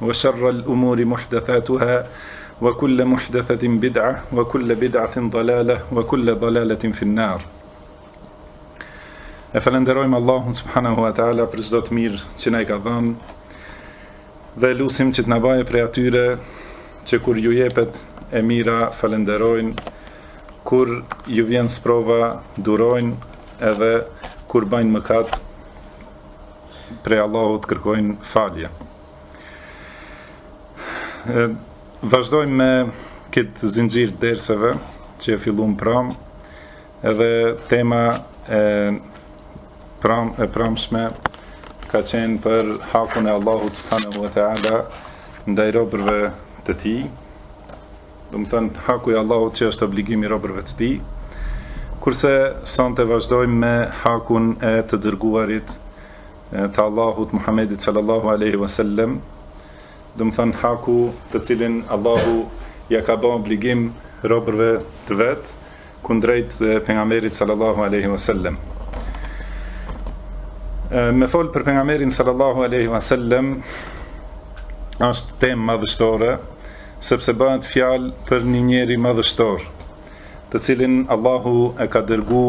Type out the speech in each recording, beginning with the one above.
Wa sharrul umuri muhdathatuha wa kulla muhdathatin bid'a wa kulla bid'atin dalalah wa kulla dalalatin fi an-nar. E falenderojmë Allahun subhanahu wa taala për çdo të mirë që na i ka dhënë dhe e lusim që të na bajë prej atyre që kur ju jepet e mira falenderojnë, kur ju vjen sprova durojnë edhe kur bajnë mëkat prej Allahut kërkojnë falje. Vazhdojmë me këtë zinxhir dersesh që e filluam pram, edhe tema e pram e pramshme ka qenë për hakun e Allahut subhanahu wa taala ndaj robërve të tij. Domethënë haku i Allahut që është obligim i robërve të tij. Kurse sonte vazhdojmë me hakun e të dërguarit të Allahut Muhammedit sallallahu alaihi wasallam, domethanë haku të cilin Allahu ja ka bë obligim robërve të vet kundrejt pejgamberit sallallahu alaihi wasallam. Me fol për pejgamberin sallallahu alaihi wasallam është temë madhështore, sepse bëhet fjalë për një njeri madhështor, të cilin Allahu e ka dërgu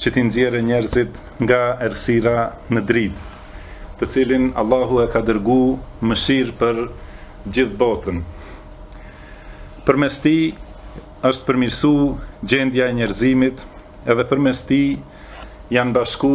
që t'i nxjerrë njerëzit nga errësira në dritë, të cilin Allahu e ka dërgu mëshirë për gjithë botën. Përmes tij është përmirësu gjendja e njerëzimit edhe përmes tij janë bashku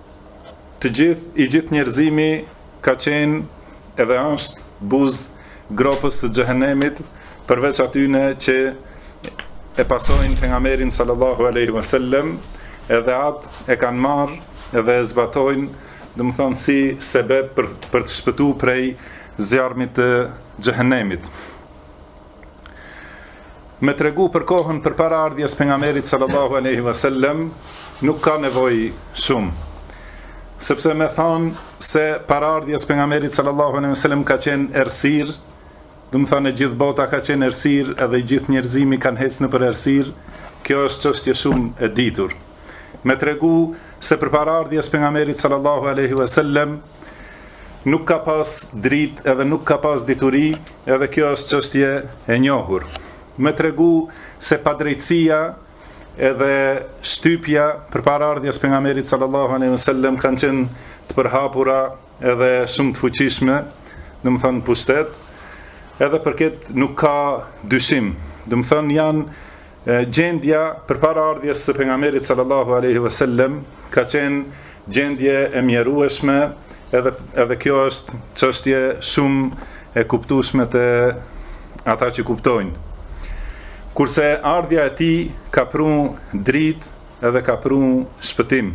Të gjithë, i gjithë njerëzimi ka qenë edhe është buzë gropës së xhehenemit, përveç atyne që e pasojnë pejgamberin sallallahu alaihi wasallam, edhe atë e kanë marrë edhe e zbatojnë, domethonë si sebeb për për të shpëtu prej zjarrmit të xhehenemit. Me tregu për kohën përpara ardhjes pejgamberit sallallahu alaihi wasallam nuk ka nevojë shumë. Sepse me thanë se para ardhjes pejgamberit sallallahu alaihi wasallam ka qenë errësirë, domethanë gjithë bota ka qenë errësirë edhe i gjithë njerëzimi kanë hec nëpër errësirë, kjo është çështje shumë e ditur. Me tregu se përpara ardhjes pejgamberit sallallahu alaihi wasallam Nuk ka pas dritë edhe nuk ka pas dituri, edhe kjo është çështje e njohur. Me tregu se padrejtësia edhe shtypja përpara ardhjes pejgamberit sallallahu alaihi wasallam kanë qenë të përhapura edhe shumë të fuqishme, domethanë pushtet. Edhe për këtë nuk ka dyshim. Domethonë janë Gjendja përpara ardhjes së Pejgamberit sallallahu alejhi ve sellem ka qenë gjendje e mjerueshme, edhe edhe kjo është çështje shumë e kuptushme te ata që kuptojnë. Kurse ardhja e tij ka pru dritë edhe ka pru shpëtim.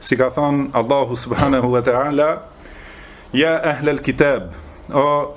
Si ka thonë Allahu subhanahu wa taala, "Ja ehlel kitab", o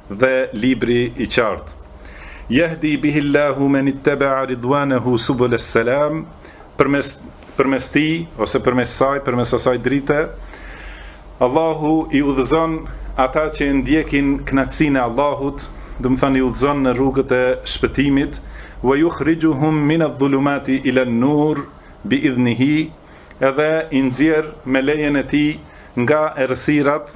dhe libri i qartë Jehdi bihi Allahu men ittaba'a ridwanahu subul as-salam përmes përmes tij ose përmes saj përmes asaj drite Allahu i udhëzon ata që e ndjekin kënaqësinë e Allahut domethonë i udhëzon në rrugët e shpëtimit wa yukhrijuhum min adh-dhulumati ila an-nur bi idhnihi edhe i nxjerr me lejen e tij nga errësirat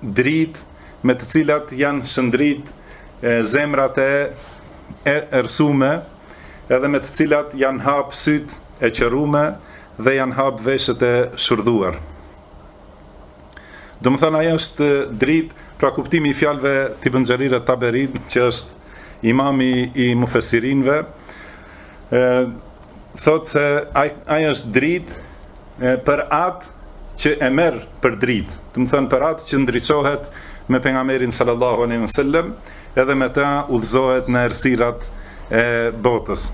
dritë me të cilat janë shëndrit zemrat e errësume edhe me të cilat janë hap sytë e qorrume dhe janë hap veshët e shurdhuar. Domethënë ai është dritë pra kuptimi i fjalëve të Ibn Xherir et-Taberit që është imami i mufesirinve, thotë se ai ai është dritë për atë që e merr për dritë, domethënë për atë që ndriçohet me pejgamberin sallallahu alaihi wasallam, edhe me ta udhëzohet në errësirat e botës.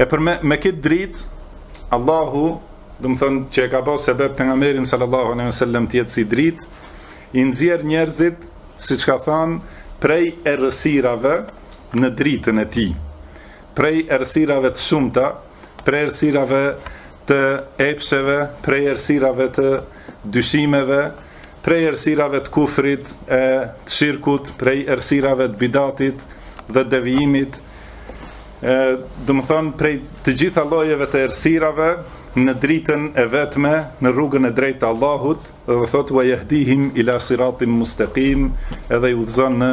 E për me, me këtë dritë Allahu, domethënë që e ka bërë sebeb pejgamberin sallallahu alaihi wasallam të jetë si dritë, i nxjerr njerëzit, siç ka thënë, prej errësirave, në dritën e tij, prej errësirave të shumta, prej errësirave të epsheve, prej errësirave të dyshimeve, prej errësirave të kufrit e të shirkut, prej errësirave të bidatit dhe devijimit, ë, domethonë prej të gjitha llojeve të errësirave në dritën e vetme, në rrugën e drejtë të Allahut, dhe thotë wa yahdihim ila siratim mustaqim, edhe i udhëzon në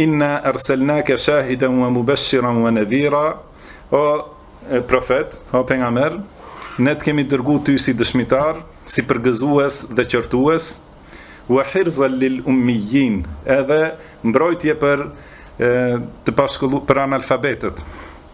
Inna arsalnake shahidan wa mubashiran wa nadhira O profet, o pejgamber, ne të kemi dërgu ty si dëshmitar, si përgëzues dhe qortues, wa hirzan lil ummiyyin, edhe mbrojtje për të pashkollu për analfabetët.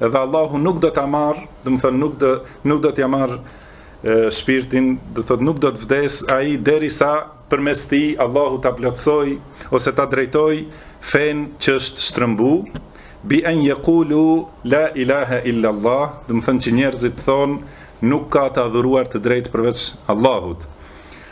Edhe Allahu nuk do ta marrë, domethonë nuk do nuk do t'ia marrë shpirtin, domethonë nuk do të vdesë ai derisa përmes tij Allahu ta plotësojë ose ta drejtojë fenë që është shtrëmbu bi an yaqulu la ilaha illa allah domethonë që njerëzit thonë nuk ka të adhuruar të drejtë përveç Allahut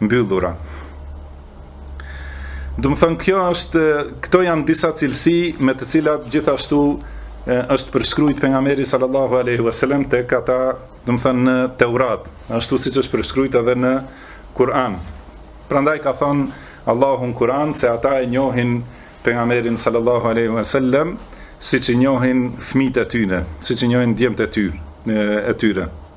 mbyllura. Domethonë kjo është këto janë disa cilësi me të cilat gjithashtu është përshkruajt pejgamberi sallallahu alaihi wasallam tek ata, domethonë në Teurat, ashtu siç është përshkruajt edhe në Kur'an. Prandaj ka thënë Allahu në Kur'an se ata e njohin pejgamberin sallallahu alaihi wasallam siç e njohin fëmijët e tyre, siç e njohin djemtë e tyre, e tyre.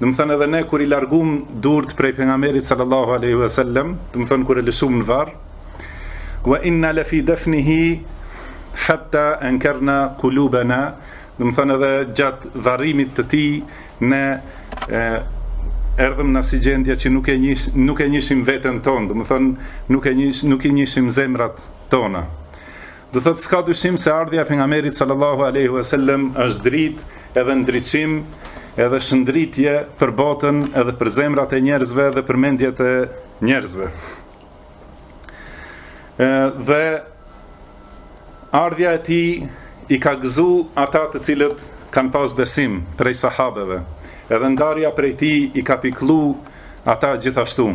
Domethonë edhe ne kur i largum durt prej pejgamberit sallallahu alaihi wasallam, domethonë kur e lëshum në varr, wa inna la fi dafnihi hatta ankarna qulubana, domethonë edhe gjat varrimit të tij ne e, erdhëm në asi gjendje që nuk e njish, nuk e njishim veten tonë, domethonë nuk e njish, nuk i njishim zemrat tona. Do thot s'ka dyshim se ardhja e pejgamberit sallallahu alaihi wasallam është dritë edhe ndriçim, edhe shndritje për botën, edhe për zemrat e njerëzve dhe për mendjet e njerëzve. Ë dhe ardhja e tij i ka gëzu ata të cilët kanë pas besim prej sahabeve. Edhe ndarja prej tij i ka pikllu ata gjithashtu.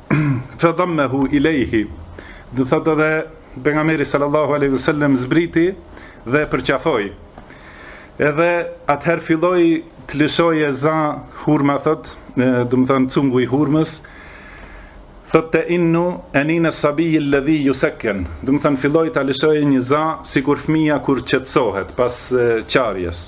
Fe dhammehu ilejhi, do thot edhe Pejgamberi sallallahu aleyhi sallem zbriti dhe përqafoi. Edhe atëherë filloi të lëshoje za hurma, thot, domethënë cungu i hurmës, thot te innu enine sabij ledhi juseken, domethënë filloi ta lëshoje një za sikur fmija kur qetësohet pas qarjes.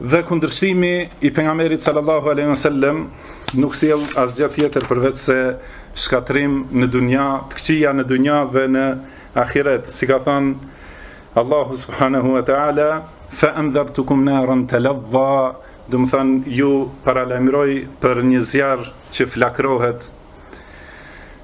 Dhe kundërshtimi i pejgamberit sallallahu alejhi ve sellem nuk sjell asgjë tjetër përveçse shkatrim në dunja, të këqija në dunja dhe në ahiret. Si ka thënë Allahu subhanahu wa taala, fa anzartukum naran talazza, domethënë ju paralajmëroj për një zjarr që flakrohet.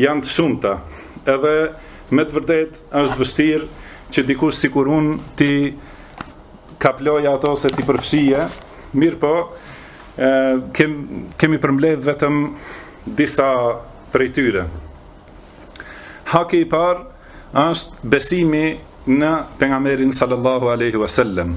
janë të shumta, edhe me të vërtet është vështirë që dikush sikur unë t'i kaploje ato ose t'i përfshije, mirëpo, e, kem, kemi përmbledh vetëm disa prej tyre. Haki i parë është besimi në pejgamberin sallallahu aleyhi wasallam.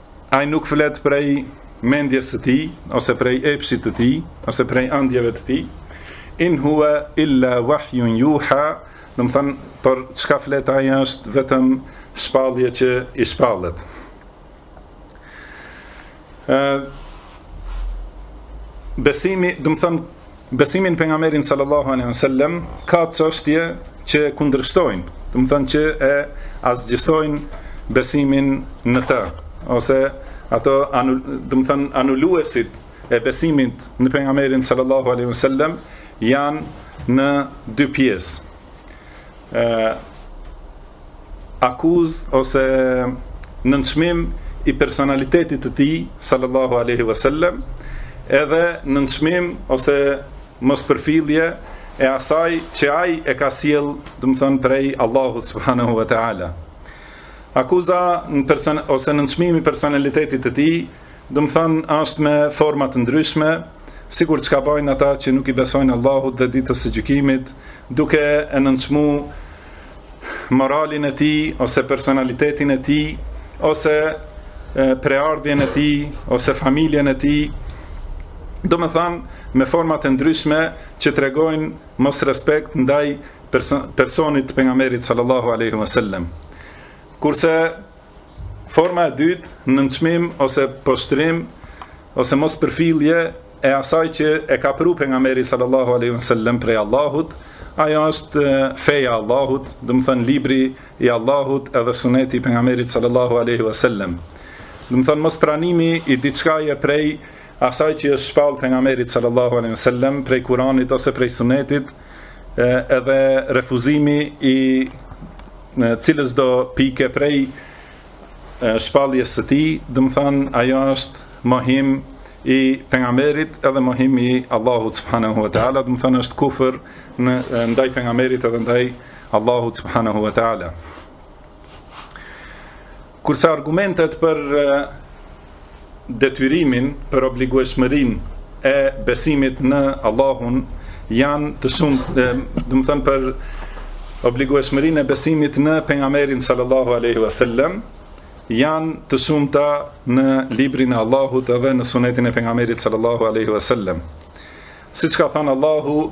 Ai nuk flet prej mendjes së tij ose prej epsit të tij ose prej andjeve të tij. In huwa illa wahyun yuha, domethënë por çka flet ai është vetëm shpallje që i shpallet. Ë besimi, domethënë Besimi në pejgamberin sallallahu alejhi ve sellem ka çështje që e kundërshtojnë, domethënë që e asgjësojnë besimin në të ose ato anul, domethënë anuluesit e besimit në pejgamberin sallallahu alejhi ve sellem janë në dy pjesë. e, akuz ose nënçmim i personalitetit të tij sallallahu alaihi wasallam edhe nënçmim ose mospërfillje e asaj që ai e ka sjell, domethënë prej Allahut subhanahu wa taala. Akuza në person ose nënçmimi i personalitetit të tij Domethënë është me forma të ndryshme, sikur çka bajnë ata që nuk i besojnë Allahut dhe ditës së gjykimit, duke e nënçmu moralin e tij ose personalitetin e tij ose prejardhjen e tij ose familjen e tij. Domethënë me forma të ndryshme që tregojnë mosrespekt ndaj personit të pejgamberit sallallahu alaihi wasallam. Kurse Forma e dytë, nënçmim ose poshtrim ose mospërfillje e asaj që e ka pru pejgamberi sallallahu aleyhi wa sallam prej Allahut, ajo është feja e Allahut, domethënë libri i Allahut edhe suneti i pejgamberit sallallahu aleyhi wa sallam. Domethënë mospranimi i diçkaje prej asaj që është shpall pejgamberit sallallahu aleyhi wa sallam prej Kuranit ose prej sunetit, edhe refuzimi i cilësdo pike prej shpalljes së tij, domethënë, ajo është mohim i pejgamberit edhe mohim i Allahut subhanahu wa ta'ala, domethënë është kufër në ndaj pejgamberit edhe ndaj Allahut subhanahu wa ta'ala. Kurse argumentet për detyrimin, për obligueshmërinë e besimit në Allahun janë të shumë, domethënë për obligueshmërinë e besimit në pejgamberin sallallahu alaihi wasallam janë të shumta në librin e Allahut dhe në sunetin e pejgamberit sallallahu alaihi wasallam. Siç ka thënë Allahu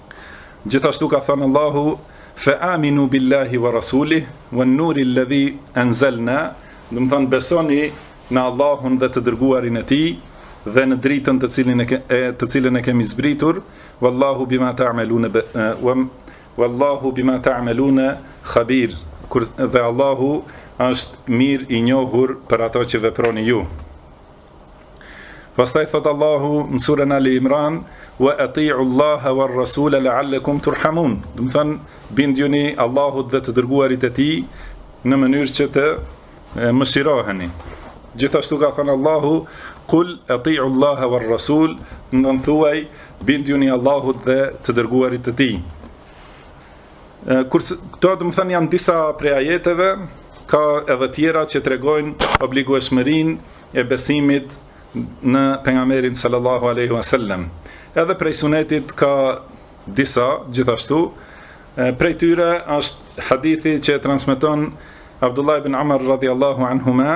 Gjithashtu ka thënë Allahu, Fe aminu billahi wa rasulih, wan nuri lledhi enzelna, domethënë besoni në Allahun dhe të dërguarin e tij, dhe në dritën të cilën e, ke, e, të cilën e kemi zbritur, Wallahu bima ta'melune, Wallahu bima ta'melune khabir, kur, dhe Allahu është mirë i njohur për ato që veproni ju. Pastaj thot Allahu në surën Ali Imran, "Wa ati'u Allaha war rasula la'allakum turhamun." Domethënë, bindjuni Allahut dhe të dërguarit e tij në mënyrë që të mëshiroheni. Gjithashtu ka thënë Allahu, "Kul ati'u Allaha war rasul." Domethënë thuaj, bindjuni Allahut dhe të dërguarit e tij. Këto domethënë janë disa prej ajeteve, ka edhe tjera që tregojnë obligueshmërinë e besimit në pejgamberin sallallahu alaihi wasallam. Edhe prej sunetit ka disa gjithashtu. Prej tyre është hadithi që e transmeton Abdullah ibn Umar radhiyallahu anhuma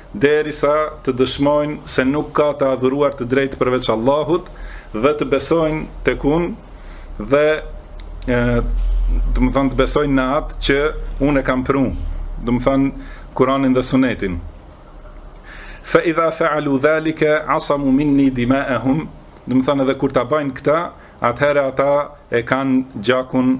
derisa të dëshmojnë se nuk ka të adhuruar të drejtë përveç Allahut dhe të besojnë tek unë dhe domethënë të besojnë në atë që unë e kam prunë, domethënë Kur'anin dhe Sunetin. Fa idha fa'alu dhalika asamu minni dima'ahum, domethënë edhe kur ta bëjnë këtë, atëherë ata e kanë gjakun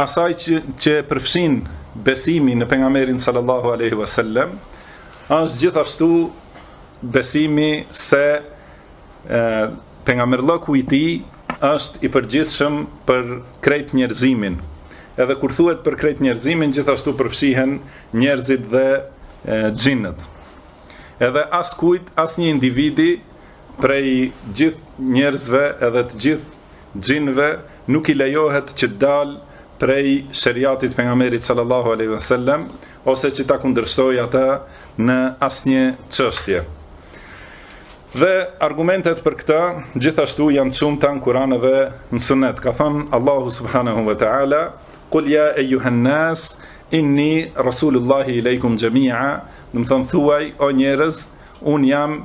asaj që, që e përfshin besimi në pejgamberin sallallahu alaihi wasallam është gjithashtu besimi se pejgamberlloku i tij është i përgjithshëm për krejt njerëzimin. Edhe kur thuhet për krejt njerëzimin, gjithashtu përfshihen njerëzit dhe xhinët. Edhe askujt, asnjë individi prej gjithë njerëzve edhe të gjithë xhinëve nuk i lejohet që të dalë prej sheriatit të pejgamberit sallallahu alaihi wasallam ose që ta kundërshtojë atë në asnjë çështje. Dhe argumentet për këtë gjithashtu janë të shumta në Kur'an dhe në Sunet. Ka thënë Allahu subhanahu wa ta'ala, "Qul ya ayyuhan nas, inni rasulullahi ilaykum jami'a", domethënë thuaj o njerëz, unë jam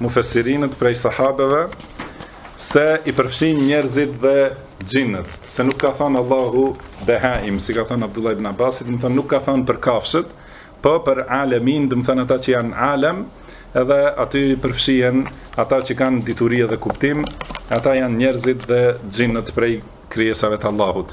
mufesirinët prej sahabeve se i përfshin njerëzit dhe xhinët, se nuk ka thënë Allahu behaim, si ka thënë Abdullah ibn Abbas, domethënë nuk ka thënë për kafshët, po për alemin, domethënë ata që janë alem, edhe aty përfshihen ata që kanë dituri dhe kuptim, ata janë njerëzit dhe xhinët prej krijesave të Allahut.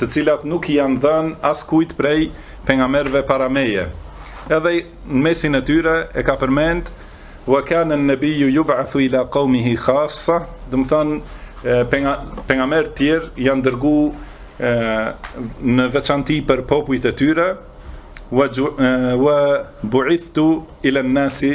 të cilat nuk i janë dhënë askujt prej pejgamberëve para meje. Edhe në mesin e tyre e ka përmend wa kana an-nabiyyu yub'athu ila qaumihi khassa, domethënë pejgamberët e tjerë janë dërgu në veçanti për popujt e tyre wa bu'ithtu ila an-nasi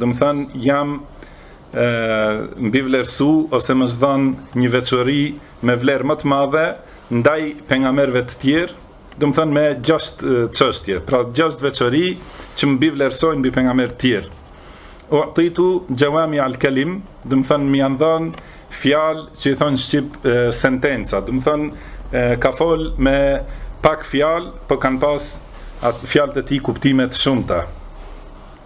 Domethënë jam e, mbivlerësu ose më është dhënë një veçori me vlerë më të madhe ndaj pejgamberëve të tjerë, domethënë me gjashtë çështje, pra gjashtë veçori që më mbivlerësojnë mbi pejgamberët të tjerë. Utitu xhewami al kelim, domethënë më janë dhënë fjalë që i thonë shqip e, sentenca, do më thënë ka folë me pak fjalë, por po kanë pas fjalët e tij kuptime të shumta.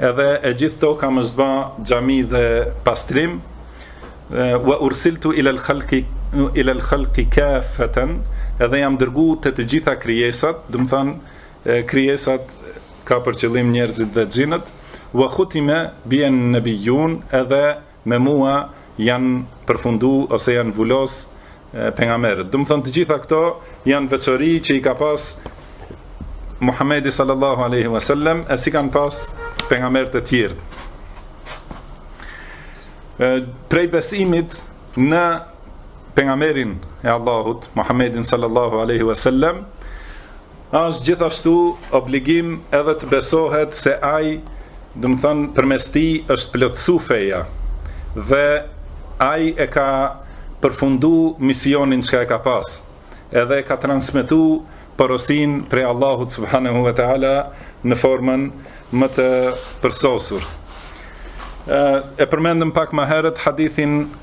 Edhe e gjithë toka më është ba xhami dhe pastrim. Wa ursiltu ila al-khalqi ila al-khalqi kafatan, edhe jam dërgu te të gjitha krijesat, domethënë, krijesat ka për qëllim njerëzit dhe xhinët, wa khutime bije en-nebijun edhe me mua janë përfundu ose janë vulos pejgamberët. Domethënë të gjitha këto janë veçori që i ka pas Muhamedi sallallahu alaihi wasallam, e s'i kanë pas pejgamberët e tjerë. Prej besimit në pejgamberin e Allahut, Muhammedin sallallahu alaihi wasallam, Është gjithashtu obligim edhe të besohet se ai, domethënë përmes tij është plotësu feja dhe ai e ka përfundu misionin çka e ka pas, edhe e ka transmetu porosinë prej Allahut subhanahu wa taala në formën më të përsosur. E përmendëm pak ma herët hadithin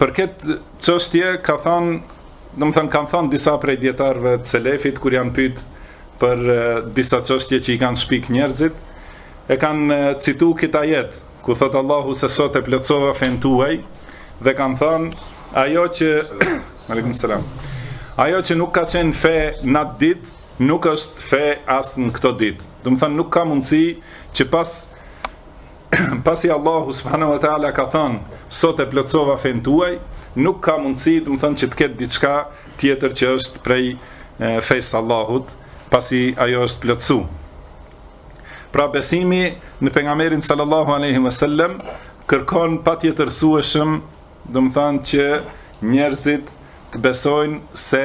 Për këtë çështje ka thënë, domethënë kanë thënë disa prej dijetarëve të selefit kur janë pyet për disa çështje që i kanë shpik njerëzit, e kanë citu këtë ajet, ku thotë Allahu se sot e plotësova fenë tuaj, dhe kanë thënë, ajo që, alikum salam, ajo që nuk ka qenë fe në atë ditë, nuk është fe as në këto ditë. Domethënë, nuk ka mundësi që pas pasi Allahu subhanahu wa taala ka thënë sot e plotësova fenë tuaj, nuk ka mundësi, domethënë që të ketë diçka tjetër që është prej fesë të Allahut, pasi ajo është plotësu. Pra besimi në pejgamberin sallallahu alaihi wasallam kërkon patjetërsueshëm, domethënë që njerëzit të besojnë se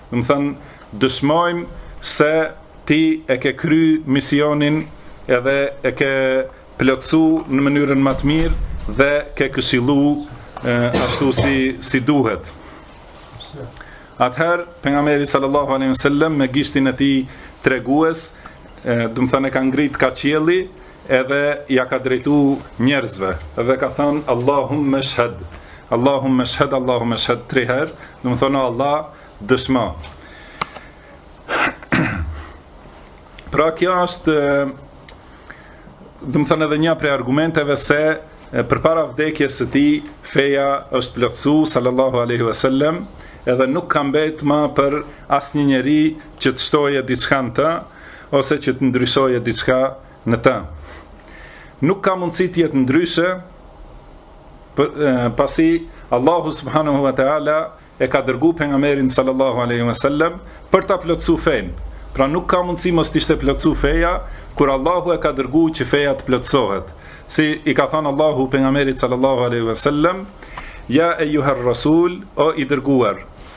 Domethënë dëshmojmë se ti e ke kry misionin edhe e ke plotësu në mënyrën ma të mirë dhe ke këshillu ashtu si si duhet. Atëherë pejgamberi sallallahu alejhi wasallam me gishtin e tij tregues, domethënë e ka ngrit ka qielli edhe ja ka drejtu njerëzve dhe ka thënë Allahumme shhed Allahumme shhed Allahumme shhed tri herë domethënë Allah dëshmo pra kjo është domethënë edhe një prej argumenteve se përpara vdekjes së tij feja është plotësu sallallahu aleyhi ve sellem edhe nuk ka mbetë ma për asnjë njeri që të shtoje diçka në të ose që të ndryshoje diçka në të. Nuk ka mundësi të jetë ndryshe, pasi Allahu subhanahu wa taala e ka dërgu pejgamberin sallallahu alaihi wasallam për ta plotësu fenë. Pra nuk ka mundësi mos të ishte plotësu feja kur Allahu e ka dërgu që feja të plotësohet. Si i ka thënë Allahu pejgamberit sallallahu alaihi wasallam, ja ejjuherrasul o i dërguar,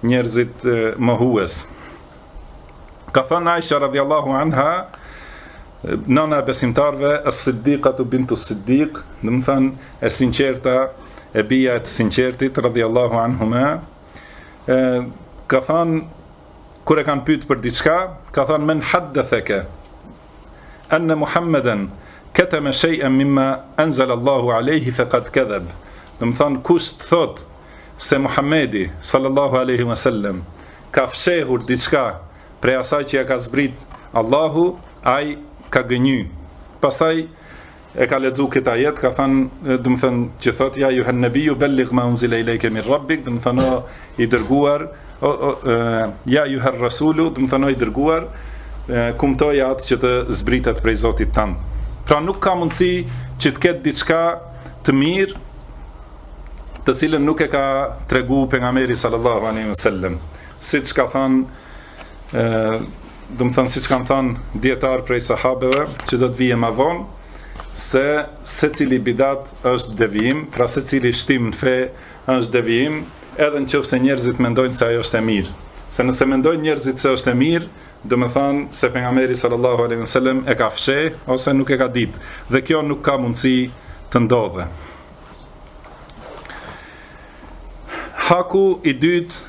njerëzit mohues. Ka thënë Aisha radhiyallahu anha, nëna e besimtarëve, as-Siddiqatu bintu Siddiq, domethënë e sinqerta, e bija e të sinqertit radhiyallahu anhuma, ka thënë kur e kanë pyet për diçka, ka thënë men haddathaka enne Muhammeden keteme shejen mimma enzel Allahu alejhi fe kad kedheb, domethanë kush të thotë se Muhammedi sallallahu alejhi ve sellem ka fshehur diçka prej asaj që ja ka zbrit Allahu, ai ka gënjy. Pastaj, e ka lexu këtë ajet, ka thënë, domethënë, që thotë ja ejjuhen nebiju belligh ma unzila ilayka min Rabbik, domethënë o i dërguar, o, o, e, ja ejjuherrasulu, domethënë o i dërguar, kumtoje atë që të zbritet prej Zotit tand. Pra nuk ka mundësi që të ketë diçka të mirë të cilën nuk e ka tregu pejgamberi sallallahu alaihi wasallam. Siç ka thënë ë domethënë siç kanë thënë dijetarë prej sahabeve që do të vijë më vonë se secili bidat është devijim, pra secili shtim në fe është devijim, edhe në qoftë se njerëzit mendojnë se ajo është e mirë. Se nëse mendojnë njerëzit se është e mirë, domethënë se pejgamberi sallallahu alaihi wasallam e ka fsheh ose nuk e ka ditë dhe kjo nuk ka mundësi të ndodhe. Haku i dytë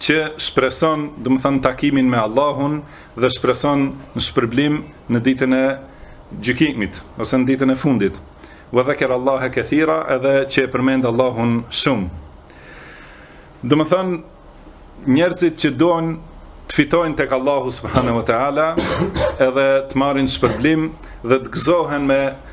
që shpreson, domethënë takimin me Allahun dhe shpreson në shpërblim në ditën e gjykimit ose në ditën e fundit. Wa dhakara Allaha kathira, edhe që e përmend Allahun shumë. Domethënë njerëzit që duan të fitojnë tek Allahu subhanahu wa taala, edhe të marrin shpërblim dhe të gëzohen me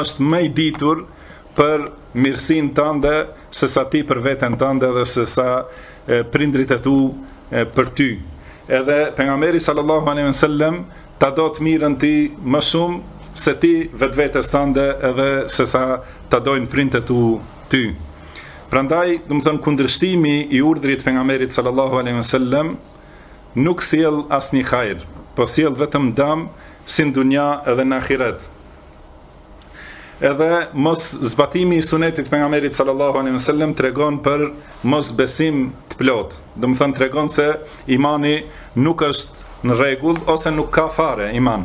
është më i ditur për mirësinë tënde se sa ti për veten tënde dhe se sa prindrit e tu për ty. Edhe pejgamberi sallallahu alejhi dhe sellem ta do të mirën ty më shumë se ti vetë vetes tënde edhe se sa ta dojnë prindrit e tu ty. Prandaj, domethënë kundërshtimi i urdhrit të pejgamberit sallallahu alejhi dhe sellem Nuk sjell asnjë hajr, po sjell vetëm dëm si në dynja edhe në ahiret. Edhe moszbatimi i sunetit të pejgamberit sallallahu alejhi dhe sellem tregon për mosbesim të plotë. Domethënë tregon se imani nuk është në rregull ose nuk ka fare iman.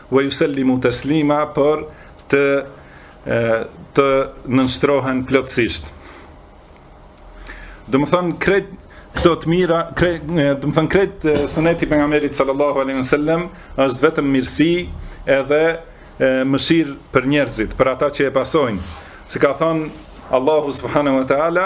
Wa yusallimu taslima por të të nënshtrohen plotësisht. Domethënë krejt këto të mira, krejt domethënë krejt suneti i pejgamberit sallallahu alaihi wasallam është vetëm mirësi edhe mëshirë për njerëzit, për ata që e pasojnë. Si ka thënë Allahu subhanahu wa taala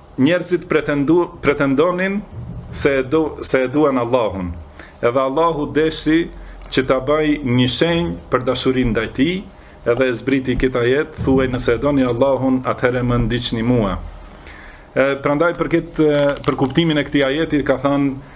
Njerëzit pretendonin se e duan Allahun, edhe Allahu deshi që ta bajë një shenjë për dashurinë ndaj tij, edhe e zbriti këtë ajet, Thuaj, nëse e doni Allahun, atëherë më ndiqni mua. Prandaj për këtë për kuptimin e këtij ajeti ka thënë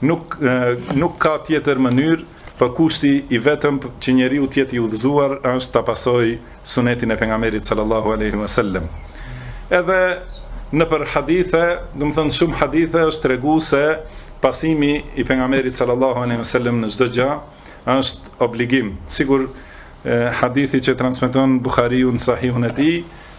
Nuk nuk ka tjetër mënyrë, po kushti i vetëm që njeriu të jetë i udhëzuar është ta pasojë sunetin e pejgamberit sallallahu alaihi wasallam. Edhe nëpër hadithe, domethënë shumë hadithe është tregu se pasimi i pejgamberit sallallahu alaihi wasallam në çdo gjë është obligim. Sikur hadithi që transmeton Buhariu në sahihun e tij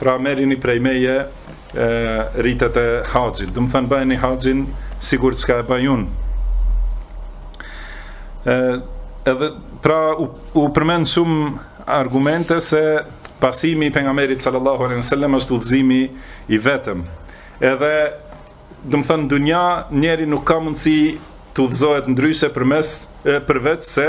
Pra merrini prej meje e, ritet e haxhit. Domethënë bëjeni haxhin sikur çka e bëj unë. Edhe, pra u, u përmendën shumë argumente se pasimi i pejgamberit sallallahu alaihi wasallam është udhëzimi i vetëm. Edhe domethënë në dynja njeriu nuk ka mundësi të udhëzohet ndryshe përmes përveç se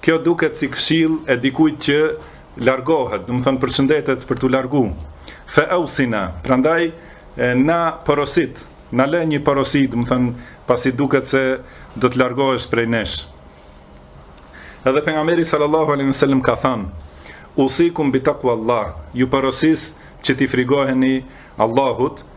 Kjo duket si këshillë e dikujt që largohet, domethënë përshëndetet për t'u largu. Fe ausina, prandaj na porosit, na lë një porosi, domethënë pasi duket se do të largohesh prej nesh. Edhe pejgamberi sallallahu alaihi wasallam ka thënë: "Usikum bi taqwallah", ju porosis që t'i frikoheni Allahut,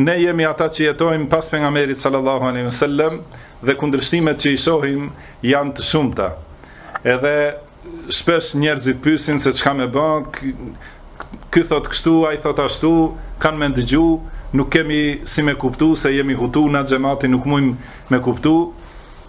Ne jemi ata që jetojmë pas pejgamberit sallallahu alaihi wasallam dhe kundërshtimet që i shohim janë të shumta. Edhe shpesh njerëzit pysin se çka me ba, ky thotë kështu, ai thotë ashtu, kënd me ndëgju, nuk kemi si me kuptu se jemi hutu na xhemati, nuk mujmë me kuptu.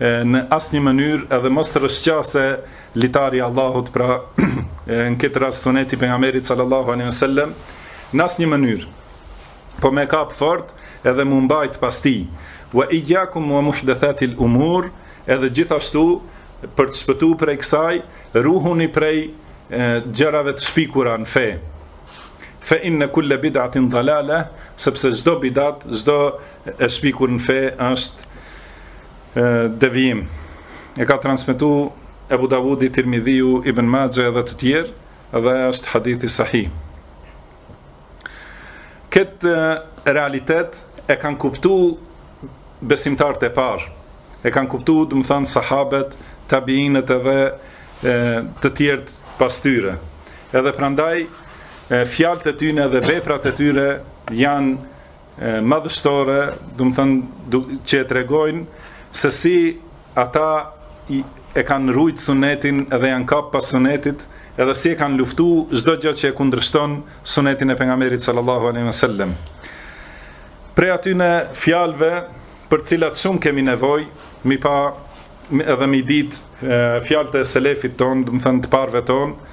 në asnjë mënyrë edhe mos të rrëshqasë litari i Allahut pra në këtë rast suneti i pejgamberit sallallahu alejhi wasallam në asnjë mënyrë po me kap fort edhe me mbajt pas tij wa iyyakum wa muhdathatil umur edhe gjithashtu për të shpëtuar prej kësaj ruhuni prej gjërave të shpikura në fe fa inna kulla bid'atin dalala sepse çdo bidat çdo e shpikur në fe është devijim. E ka transmetu Ebu Davudi, Tirmidhiu, Ibn Maxhe dhe të tjerë, dhe është hadithi sahih. Këtë realitet e kanë kuptu besimtarët e parë, e kanë kuptu, domethënë, sahabet, tabiinët edhe e, të tjerët pas tyre. Edhe prandaj, fjalët e tyre dhe veprat e tyre janë madhështore, domethënë që e tregojnë se si ata e kanë rujt sunetin edhe janë kap pas sunetit, edhe si e kanë luftu çdo gjë që e kundërshton sunetin e pejgamberit sallallahu alejhi wasallam. Prej atyne fjalëve për të cilat shumë kemi nevojë, mi pa edhe mi dit fjalët e selefit tonë, domethënë të parëve tanë,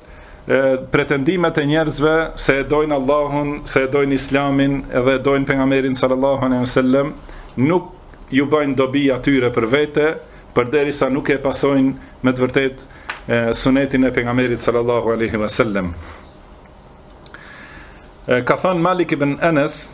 pretendimet e njerëzve se e dojnë Allahun, se e dojnë Islamin dhe e dojnë pejgamberin sallallahu alejhi ve sellem, nuk ju bëjnë dobi atyre për vete, përderisa nuk e pasojnë me të vërtetë sunetin e pejgamberit sallallahu alejhi ve sellem. Ka thënë Malik ibn Enes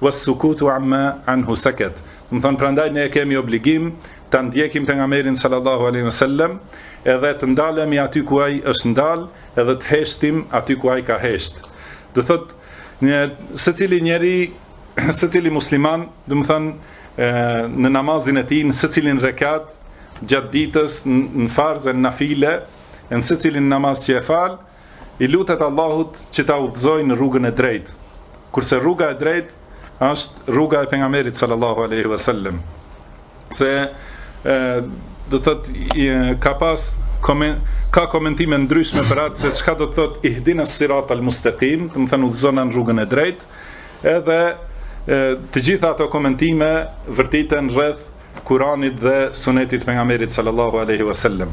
Wassukutu amma anhu sakat. Domethënë prandaj ne e kemi obligim ta ndjekim pejgamberin sallallahu alaihi wasallam edhe të ndalemi aty ku ai është ndal edhe të heshtim aty ku ai ka hesht. Do thotë një secili njeri, secili musliman, domethënë në namazin e tij, në secilin rekat gjatë ditës në farz e në nafile, në secilin namaz që e fal, i lutet Allahut që ta udhëzojë në rrugën e drejtë, kurse rruga e drejtë është rruga e pejgamberit sallallahu alaihi wasallam. Se ë do thot ka pas koment, ka komentime të ndryshme për atë se çka do të thotë ihdina sirat al mustaqim, domethënë udhëzona në rrugën e drejtë. Edhe e, të gjitha ato komentime vërtiten rreth Kuranit dhe Sunetit të pejgamberit sallallahu alaihi wasallam.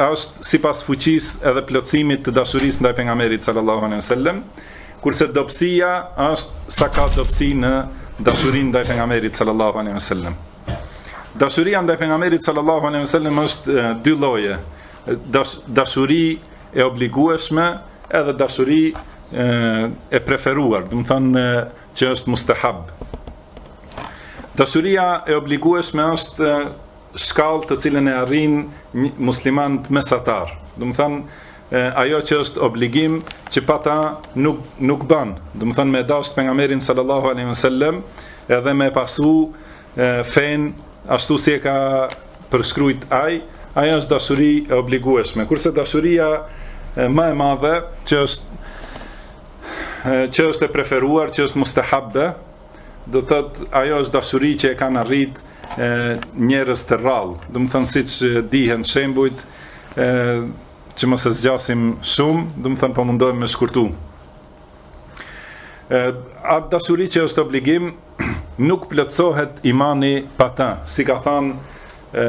është sipas fuqisë edhe plotësimit të dashurisë ndaj pejgamberit sallallahu alejhi wasallam, kurse dobësia është sa ka dobësi në dashurinë ndaj pejgamberit sallallahu alejhi wasallam. Dashuria ndaj pejgamberit sallallahu alejhi wasallam është dy lloje, dashuri e obligueshme edhe dashuri e preferuar, domethënë që është mustahab. Dashuria e obligueshme është shkallë të cilën e arrin muslimanët mesatarë. Domethënë ajo që është obligim që pa ta nuk nuk bën. Domethënë me dash pejgamberin sallallahu alaihi wasallam edhe me pasu fenë ashtu si e ka përshkrujt ai, ajo është dashuri e obligueshme. Kurse dashuria më e madhe që është që është e preferuar, që është mustahab e, do thotë ajo është dashuri që e kanë arrit njerëz të rrallë. Domethënë siç dihen shembujt ë që mos e zgjasim shumë, domethënë po mundohem me shkurtu. ë atë dashuri që është obligim nuk plotësohet imani pa të, si ka thënë ë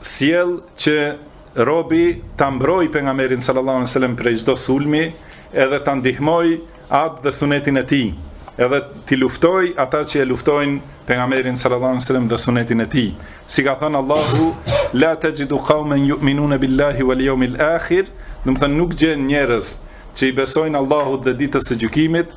sjell që robi ta mbrojë pejgamberin sallallahu alajhi wasallam prej çdo sulmi, edhe ta ndihmojë atë dhe sunetin e tij, edhe t'i luftojë ata që e luftojnë pejgamberin sallallahu alajhi wasallam dhe sunetin e tij. Si ka thënë Allahu, la tajidu qauman yu'minuna billahi wal yawmil akhir, domethënë nuk gjen njerëz që i besojnë Allahut dhe ditës së gjykimit,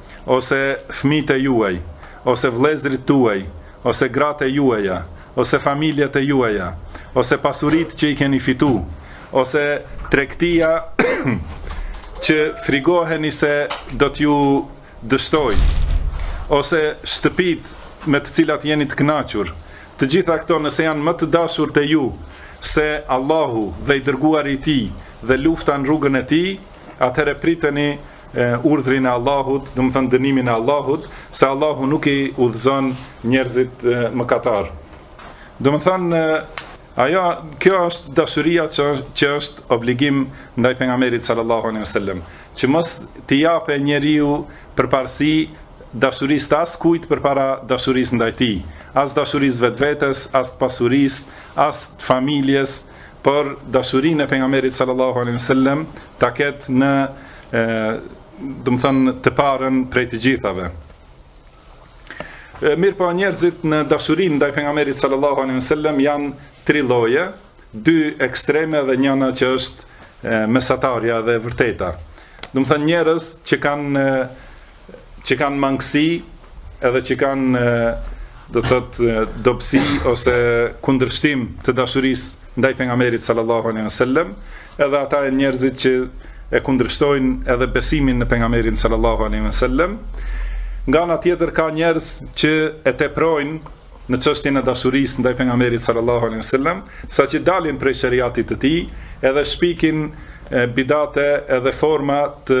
ose fëmijët e juaj, ose vëllezërit tuaj, ose gratë e juaja, ose familjet e juaja, ose pasuritë që i keni fitu, ose tregtia që frigoheni se do t'ju dështojë, ose shtëpitë me të cilat jeni të kënaqur, të gjitha këto nëse janë më të dashur te ju se Allahu dhe i dërguari i tij dhe lufta në rrugën e tij, atëherë priteni urdhrin e Allahut, domethënë dënimin e Allahut, se Allahu nuk i udhëzon njerëzit mëkatarë. Domethënë ajo kjo është dashuria që është, që është obligim ndaj pejgamberit sallallahu alaihi wasallam, që mos t'i japë njeriu përparësi dashurisë të askujt përpara dashurisë ndaj tij, as dashurisë vetvetes, as të pasurisë, as të familjes, por dashurinë e pejgamberit sallallahu alaihi wasallam ta ketë në e, domethënë të parën prej të gjithave. Mirëpo njerëzit në dashurinë ndaj pejgamberit sallallahu alaihi wasallam janë tri lloje, dy ekstreme dhe njana që është mesatarja dhe e vërteta. Domethënë njerëz që kanë që kanë mangësi edhe që kanë do të thotë dobësi ose kundërshtim të dashurisë ndaj pejgamberit sallallahu alaihi wasallam, edhe ata janë njerëzit që e kundërshtojnë edhe besimin në pejgamberin sallallahu alaihi wasallam. Nga ana tjetër ka njerëz që e teprojnë në çështjen e dashurisë ndaj pejgamberit sallallahu alejhi wasallam, saqë dalin prej sheriatit të tij, edhe shpikin bidate edhe forma të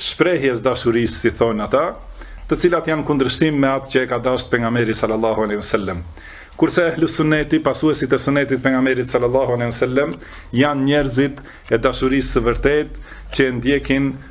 shprehjes dashurisë si thonë ata, të cilat janë kundërshtim me atë që e ka dashtë pejgamberi sallallahu alejhi wasallam. Kurse ehlu sunneti, pasuesit e sunnetit pejgamberit sallallahu alejhi wasallam, janë njerëzit e dashurisë së vërtetë që e ndjekin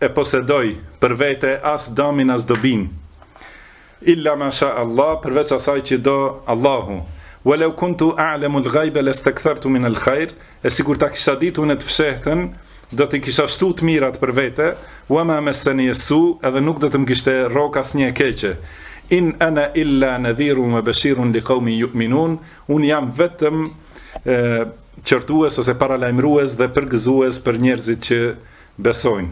e posedoj për vete as damin as dobinë illa ma sha Allah përveç asaj që do Allahu wa law kuntu a'lamu al-ghayba lastakthartu min al-khayr e sikur ta kisha ditur unë të fshehtën do t'i kisha shtu të mirat për vete wa ma massani as-su edhe nuk do të më kishte rrok asnjë e keqe in ana illa nadhirun wa bashirun liqawmi yu'minun unë jam vetëm e, qortues ose paralajmërues dhe përgëzues për njerëzit që besojnë.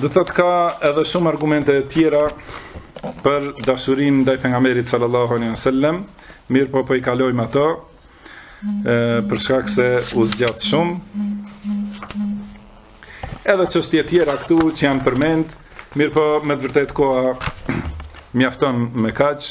Do të thotë ka edhe shumë argumente tjera për dashurinë ndaj pejgamberit sallallahu alaihi wasallam, mirëpo po i kalojmë ato, ë për shkak se u zgjat shumë. Edhe çështje tjera këtu që janë përmend, mirëpo me të vërtetë koha mjafton me kaq.